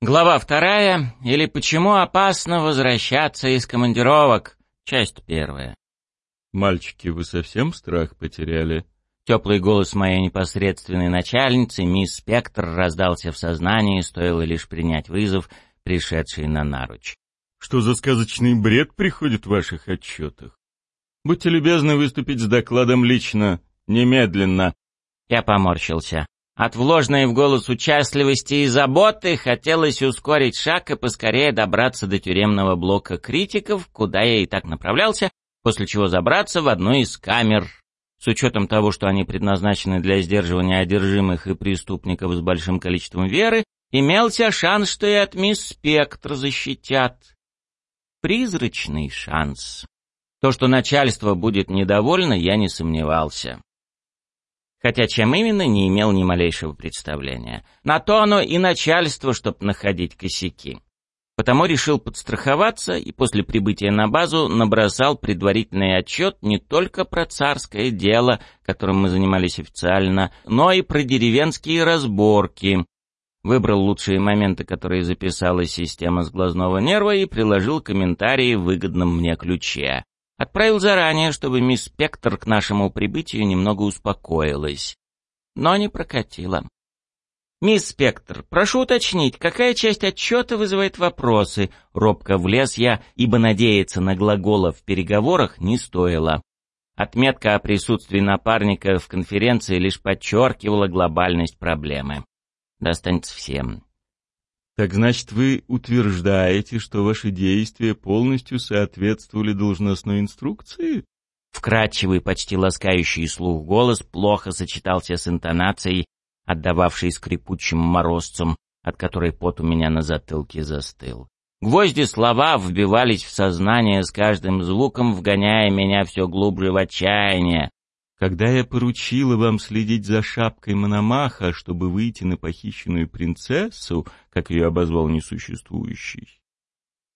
Глава вторая, или «Почему опасно возвращаться из командировок?» Часть первая. «Мальчики, вы совсем страх потеряли?» Теплый голос моей непосредственной начальницы, мисс Спектр, раздался в сознании, стоило лишь принять вызов, пришедший на наруч. «Что за сказочный бред приходит в ваших отчетах? Будьте любезны выступить с докладом лично, немедленно». Я поморщился. От вложенной в голос участливости и заботы хотелось ускорить шаг и поскорее добраться до тюремного блока критиков, куда я и так направлялся, после чего забраться в одну из камер. С учетом того, что они предназначены для сдерживания одержимых и преступников с большим количеством веры, имелся шанс, что и от мисс Спектр защитят. Призрачный шанс. То, что начальство будет недовольно, я не сомневался хотя чем именно не имел ни малейшего представления. На то оно и начальство, чтобы находить косяки. Потому решил подстраховаться и после прибытия на базу набросал предварительный отчет не только про царское дело, которым мы занимались официально, но и про деревенские разборки. Выбрал лучшие моменты, которые записала система с глазного нерва и приложил комментарии в выгодном мне ключе. Отправил заранее, чтобы мисс Спектр к нашему прибытию немного успокоилась. Но не прокатило. «Мисс Спектр, прошу уточнить, какая часть отчета вызывает вопросы?» Робко влез я, ибо надеяться на глаголов в переговорах не стоило. Отметка о присутствии напарника в конференции лишь подчеркивала глобальность проблемы. Достанется всем. Так значит, вы утверждаете, что ваши действия полностью соответствовали должностной инструкции? Вкрадчивый, почти ласкающий слух голос плохо сочетался с интонацией, отдававшей скрипучим морозцем, от которой пот у меня на затылке застыл. Гвозди слова вбивались в сознание с каждым звуком, вгоняя меня все глубже в отчаяние. Когда я поручила вам следить за шапкой Мономаха, чтобы выйти на похищенную принцессу, как ее обозвал несуществующий,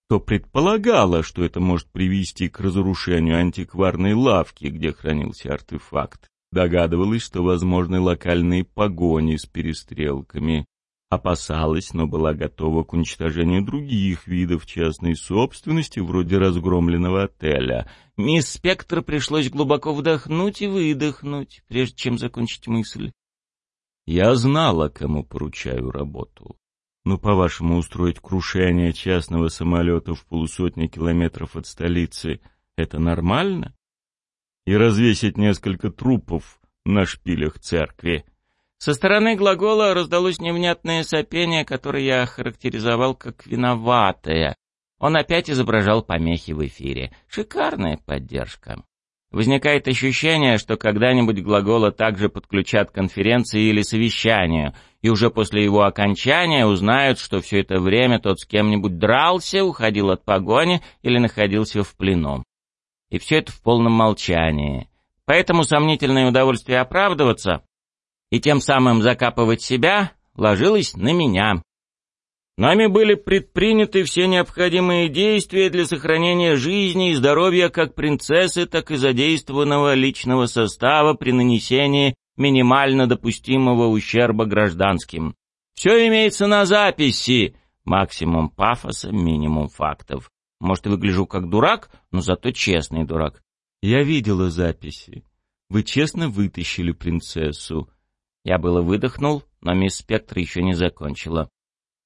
то предполагала, что это может привести к разрушению антикварной лавки, где хранился артефакт. Догадывалась, что возможны локальные погони с перестрелками. Опасалась, но была готова к уничтожению других видов частной собственности, вроде разгромленного отеля. Мисс Спектр пришлось глубоко вдохнуть и выдохнуть, прежде чем закончить мысль. Я знала, кому поручаю работу. Но, по-вашему, устроить крушение частного самолета в полусотни километров от столицы — это нормально? И развесить несколько трупов на шпилях церкви — со стороны глагола раздалось невнятное сопение, которое я охарактеризовал как «виноватое». Он опять изображал помехи в эфире. Шикарная поддержка. Возникает ощущение, что когда-нибудь глагола также подключат к конференции или совещанию, и уже после его окончания узнают, что все это время тот с кем-нибудь дрался, уходил от погони или находился в плену. И все это в полном молчании. Поэтому сомнительное удовольствие оправдываться и тем самым закапывать себя, ложилось на меня. Нами были предприняты все необходимые действия для сохранения жизни и здоровья как принцессы, так и задействованного личного состава при нанесении минимально допустимого ущерба гражданским. Все имеется на записи. Максимум пафоса, минимум фактов. Может, выгляжу как дурак, но зато честный дурак. Я видела записи. Вы честно вытащили принцессу. Я было выдохнул, но мисс Спектр еще не закончила.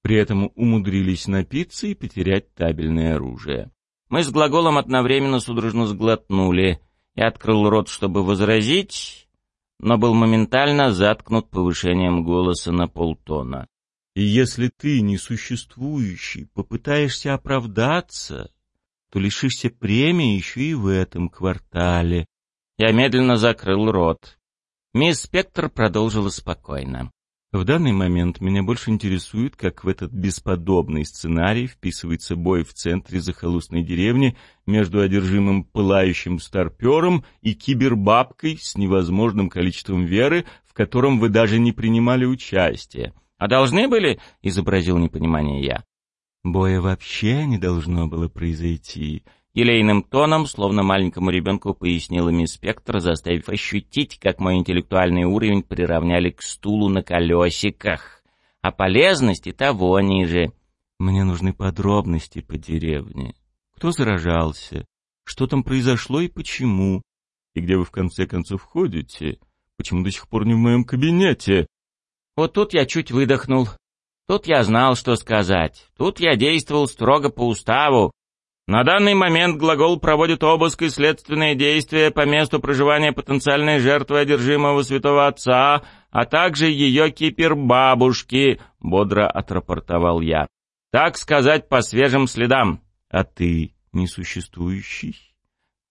При этом умудрились напиться и потерять табельное оружие. Мы с глаголом одновременно судорожно сглотнули. Я открыл рот, чтобы возразить, но был моментально заткнут повышением голоса на полтона. И если ты, несуществующий, попытаешься оправдаться, то лишишься премии еще и в этом квартале. Я медленно закрыл рот. Мисс Спектр продолжила спокойно. В данный момент меня больше интересует, как в этот бесподобный сценарий вписывается бой в центре захолустной деревни между одержимым пылающим старпером и кибербабкой с невозможным количеством веры, в котором вы даже не принимали участие. «А должны были?» — изобразил непонимание я. «Боя вообще не должно было произойти», Елейным тоном, словно маленькому ребенку, пояснила мисс Спектр, заставив ощутить, как мой интеллектуальный уровень приравняли к стулу на колесиках. А полезности того ниже. Мне нужны подробности по деревне. Кто заражался? Что там произошло и почему? И где вы в конце концов ходите? Почему до сих пор не в моем кабинете? Вот тут я чуть выдохнул. Тут я знал, что сказать. Тут я действовал строго по уставу. На данный момент глагол проводит обыск и следственные действия по месту проживания потенциальной жертвы одержимого святого отца, а также ее кипер-бабушки, бодро отрапортовал я. Так сказать, по свежим следам. А ты несуществующий?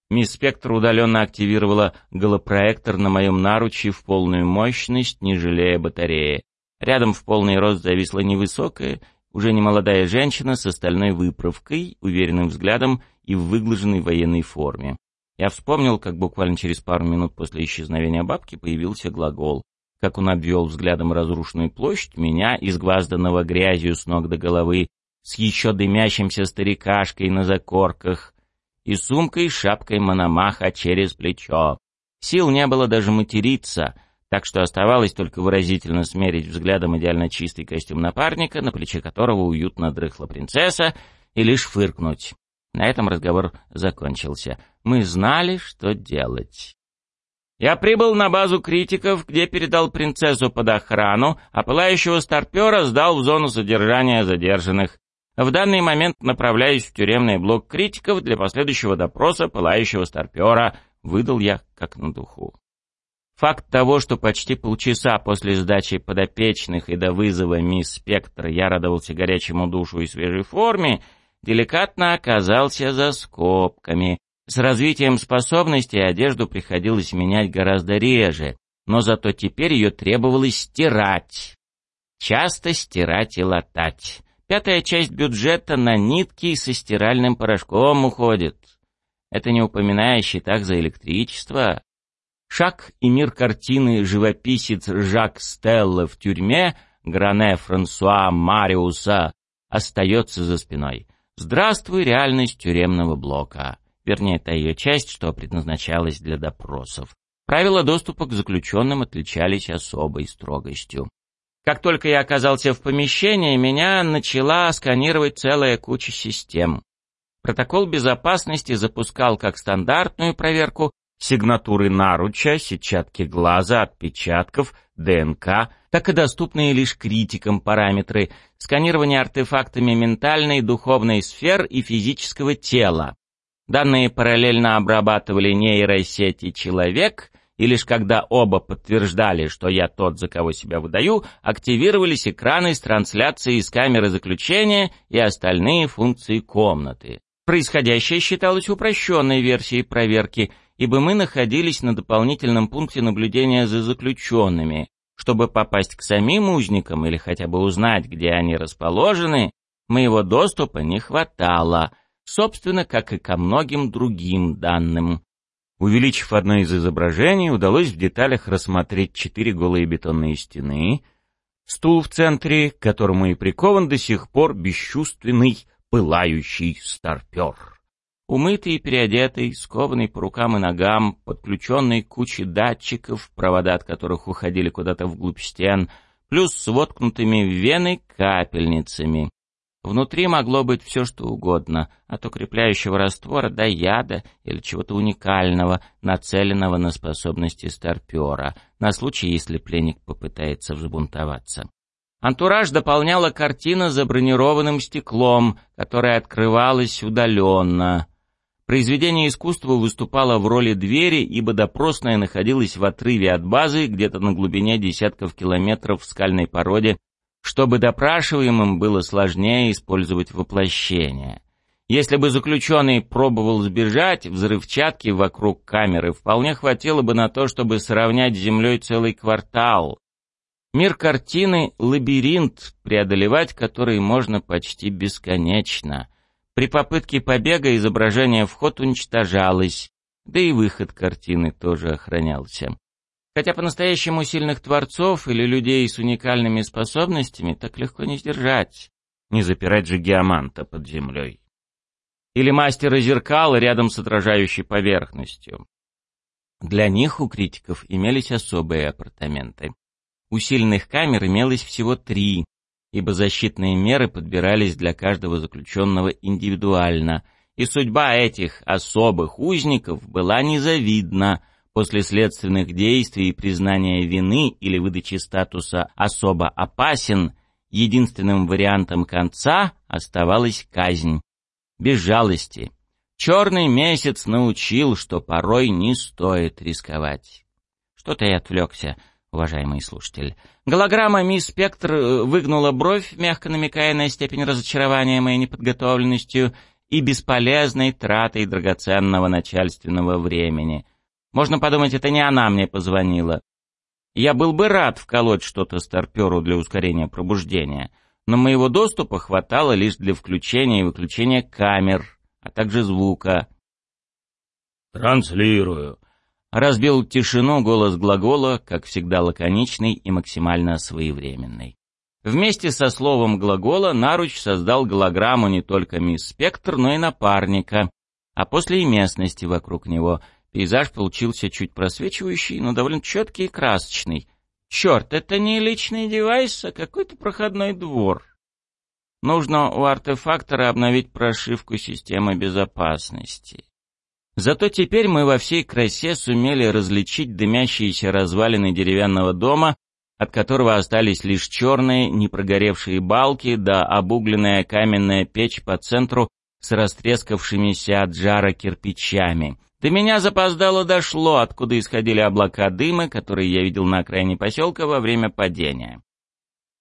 Мисс Спектр удаленно активировала голопроектор на моем наруче в полную мощность, не жалея батареи. Рядом в полный рост зависла невысокая, уже немолодая женщина с остальной выправкой, уверенным взглядом и в выглаженной военной форме. Я вспомнил, как буквально через пару минут после исчезновения бабки появился глагол. Как он обвел взглядом разрушенную площадь, меня, изгвазданного грязью с ног до головы, с еще дымящимся старикашкой на закорках, и сумкой шапкой Мономаха через плечо. Сил не было даже материться, так что оставалось только выразительно смерить взглядом идеально чистый костюм напарника, на плече которого уютно дрыхла принцесса, и лишь фыркнуть. На этом разговор закончился. Мы знали, что делать. Я прибыл на базу критиков, где передал принцессу под охрану, а пылающего старпера сдал в зону содержания задержанных. В данный момент направляюсь в тюремный блок критиков для последующего допроса пылающего старпера, выдал я как на духу. Факт того, что почти полчаса после сдачи подопечных и до вызова мисс Спектр я радовался горячему душу и свежей форме, деликатно оказался за скобками. С развитием способностей одежду приходилось менять гораздо реже, но зато теперь ее требовалось стирать. Часто стирать и латать. Пятая часть бюджета на нитки со стиральным порошком уходит. Это не упоминая о счетах за электричество. Шаг и мир картины живописец Жак Стелла в тюрьме Гране Франсуа Мариуса остается за спиной. Здравствуй, реальность тюремного блока. Вернее, та ее часть, что предназначалась для допросов. Правила доступа к заключенным отличались особой строгостью. Как только я оказался в помещении, меня начала сканировать целая куча систем. Протокол безопасности запускал как стандартную проверку сигнатуры наруча, сетчатки глаза, отпечатков, ДНК, так и доступные лишь критикам параметры сканирования артефактами ментальной, духовной сфер и физического тела. Данные параллельно обрабатывали нейросети человек и лишь когда оба подтверждали, что я тот, за кого себя выдаю, активировались экраны с трансляцией из камеры заключения и остальные функции комнаты. Происходящее считалось упрощенной версией проверки, ибо мы находились на дополнительном пункте наблюдения за заключенными. Чтобы попасть к самим узникам или хотя бы узнать, где они расположены, моего доступа не хватало, собственно, как и ко многим другим данным. Увеличив одно из изображений, удалось в деталях рассмотреть четыре голые бетонные стены, стул в центре, к которому и прикован до сих пор бесчувственный, пылающий старпер. Умытый и переодетый, скованный по рукам и ногам, подключенный к куче датчиков, провода от которых уходили куда-то вглубь стен, плюс с воткнутыми в вены капельницами. Внутри могло быть все, что угодно, от укрепляющего раствора до яда или чего-то уникального, нацеленного на способности старпера, на случай, если пленник попытается взбунтоваться. Антураж дополняла картина за бронированным стеклом, которая открывалась удаленно. Произведение искусства выступало в роли двери, ибо допросная находилась в отрыве от базы, где-то на глубине десятков километров в скальной породе, чтобы допрашиваемым было сложнее использовать воплощение. Если бы заключенный пробовал сбежать, взрывчатки вокруг камеры вполне хватило бы на то, чтобы сравнять с землей целый квартал. Мир картины — лабиринт, преодолевать который можно почти бесконечно. При попытке побега изображение вход уничтожалось, да и выход картины тоже охранялся. Хотя по-настоящему сильных творцов или людей с уникальными способностями так легко не сдержать. Не запирать же геоманта под землей. Или мастера зеркала рядом с отражающей поверхностью. Для них у критиков имелись особые апартаменты. У сильных камер имелось всего три, ибо защитные меры подбирались для каждого заключенного индивидуально, и судьба этих особых узников была незавидна. После следственных действий и признания вины или выдачи статуса «особо опасен» единственным вариантом конца оставалась казнь. Без жалости. Черный месяц научил, что порой не стоит рисковать. Что-то я отвлекся уважаемый слушатель. Голограмма «Мисс Спектр» э, выгнула бровь, мягко намекая на степень разочарования моей неподготовленностью и бесполезной тратой драгоценного начальственного времени. Можно подумать, это не она мне позвонила. Я был бы рад вколоть что-то старперу для ускорения пробуждения, но моего доступа хватало лишь для включения и выключения камер, а также звука. «Транслирую», разбил тишину голос глагола, как всегда лаконичный и максимально своевременный. Вместе со словом глагола Наруч создал голограмму не только мисс Спектр, но и напарника, а после и местности вокруг него. Пейзаж получился чуть просвечивающий, но довольно четкий и красочный. Черт, это не личный девайс, а какой-то проходной двор. Нужно у артефактора обновить прошивку системы безопасности. Зато теперь мы во всей красе сумели различить дымящиеся развалины деревянного дома, от которого остались лишь черные, непрогоревшие балки да обугленная каменная печь по центру с растрескавшимися от жара кирпичами. До меня запоздало дошло, откуда исходили облака дыма, которые я видел на окраине поселка во время падения.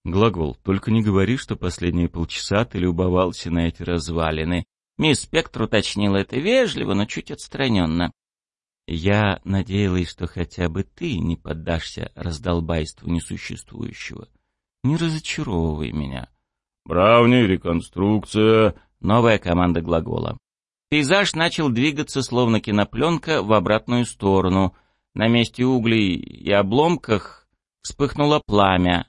Глагол, только не говори, что последние полчаса ты любовался на эти развалины. Мисс Спектр уточнила это вежливо, но чуть отстраненно. «Я надеялась, что хотя бы ты не поддашься раздолбайству несуществующего. Не разочаровывай меня». «Брауни, реконструкция». Новая команда глагола. Пейзаж начал двигаться, словно кинопленка, в обратную сторону. На месте углей и обломках вспыхнуло пламя.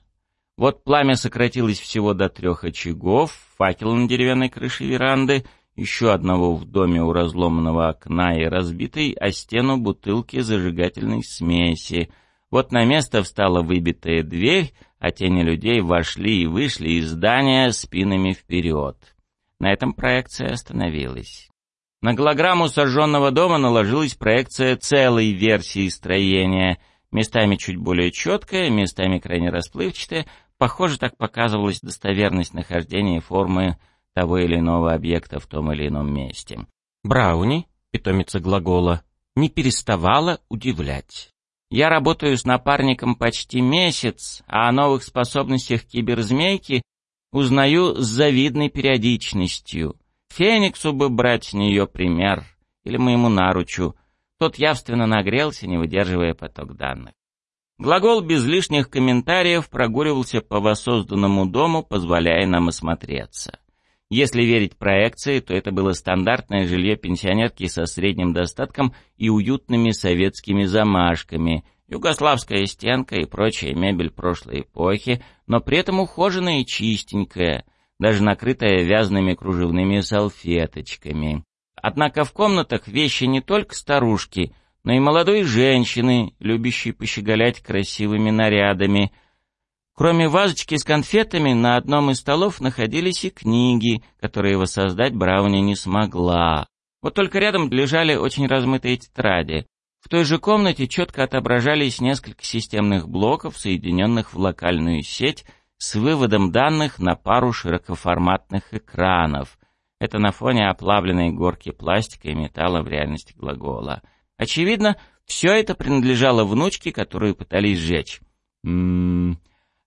Вот пламя сократилось всего до трех очагов, факел на деревянной крыше веранды — еще одного в доме у разломанного окна и разбитой о стену бутылки зажигательной смеси. Вот на место встала выбитая дверь, а тени людей вошли и вышли из здания спинами вперед. На этом проекция остановилась. На голограмму сожженного дома наложилась проекция целой версии строения, местами чуть более четкая, местами крайне расплывчатая. Похоже, так показывалась достоверность нахождения формы того или иного объекта в том или ином месте. Брауни, питомица глагола, не переставала удивлять. Я работаю с напарником почти месяц, а о новых способностях киберзмейки узнаю с завидной периодичностью. Фениксу бы брать с нее пример, или моему наручу. Тот явственно нагрелся, не выдерживая поток данных. Глагол без лишних комментариев прогуливался по воссозданному дому, позволяя нам осмотреться. Если верить проекции, то это было стандартное жилье пенсионерки со средним достатком и уютными советскими замашками, югославская стенка и прочая мебель прошлой эпохи, но при этом ухоженная и чистенькая, даже накрытая вязаными кружевными салфеточками. Однако в комнатах вещи не только старушки, но и молодой женщины, любящие пощеголять красивыми нарядами – Кроме вазочки с конфетами, на одном из столов находились и книги, которые воссоздать Брауни не смогла. Вот только рядом лежали очень размытые тетради. В той же комнате четко отображались несколько системных блоков, соединенных в локальную сеть, с выводом данных на пару широкоформатных экранов. Это на фоне оплавленной горки пластика и металла в реальности глагола. Очевидно, все это принадлежало внучке, которую пытались сжечь. Ммм...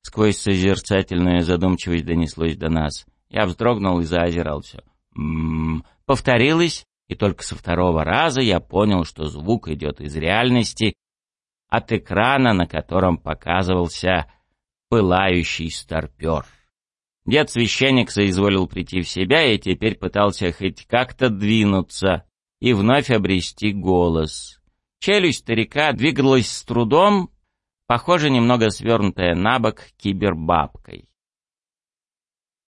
Сквозь созерцательную задумчивость донеслось до нас. Я вздрогнул и заозирался. «М-м-м...» Повторилось, и только со второго раза я понял, что звук идет из реальности, от экрана, на котором показывался пылающий старпер. Дед-священник соизволил прийти в себя и теперь пытался хоть как-то двинуться и вновь обрести голос. Челюсть старика двигалась с трудом, похоже, немного свернутая на бок кибербабкой.